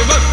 the vote.